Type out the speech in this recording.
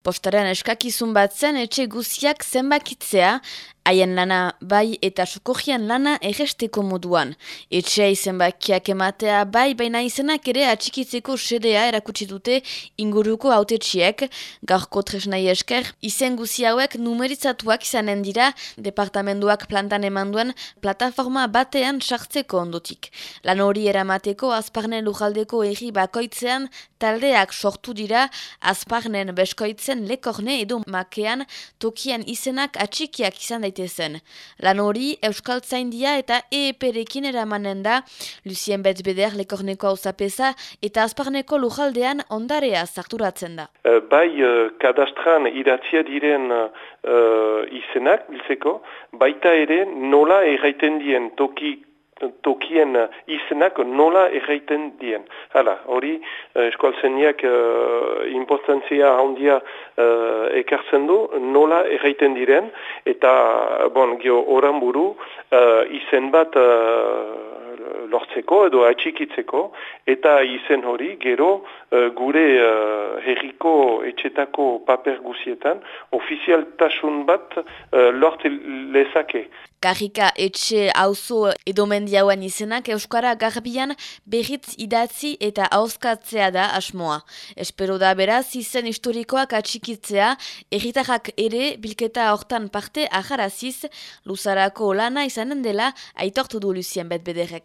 Postaren eskakizun bat zen etxe guziak zenbakitzea, haien lana bai eta sokojian lana egesteko moduan. Etxea zenbakiak ematea bai baina izenak ere atxikitzeko sedea erakutsi dute inguruko autetxiek, gaurko tresnai esker, izen guzi hauek numeritzatuak izanen dira departamenduak plantan eman duen plataforma batean sartzeko ondotik. Lan hori eramateko azparnen lujaldeko erri bakoitzean taldeak sortu dira azparnen beskoitzen zen lekorne edo makean tokian izenak atxikiak izan daitezen. Lan hori Euskal Zaindia eta EEP-rekin eramanen da Lucien Betzbeder lekorneko hausapesa eta azparneko lujaldean ondarea zarturatzen da. Uh, bai, uh, kadastran idatzia diren uh, izenak, biltzeko, baita ere nola erraiten dien toki tokien uh, izenak nola erraiten dien. Hala, hori uh, eskualtzeniak uh, importantzia handia uh, ekartzen du nola erraiten diren eta bon, gio oran buru uh, izen bat lortzeko edo atxikitzeko eta izen hori gero gure uh, herriko etxetako paper guzietan ofizialtasun bat uh, lortze lezake. Karrika etxe auzo edo mendiauen izenak Euskara garbian berriz idatzi eta hauskatzea da asmoa. Espero da beraz izen historikoak atxikitzea, erritarrak ere bilketa hortan parte aharaziz, luzarako lana izanen dela aitortu du Lucien Betbederek.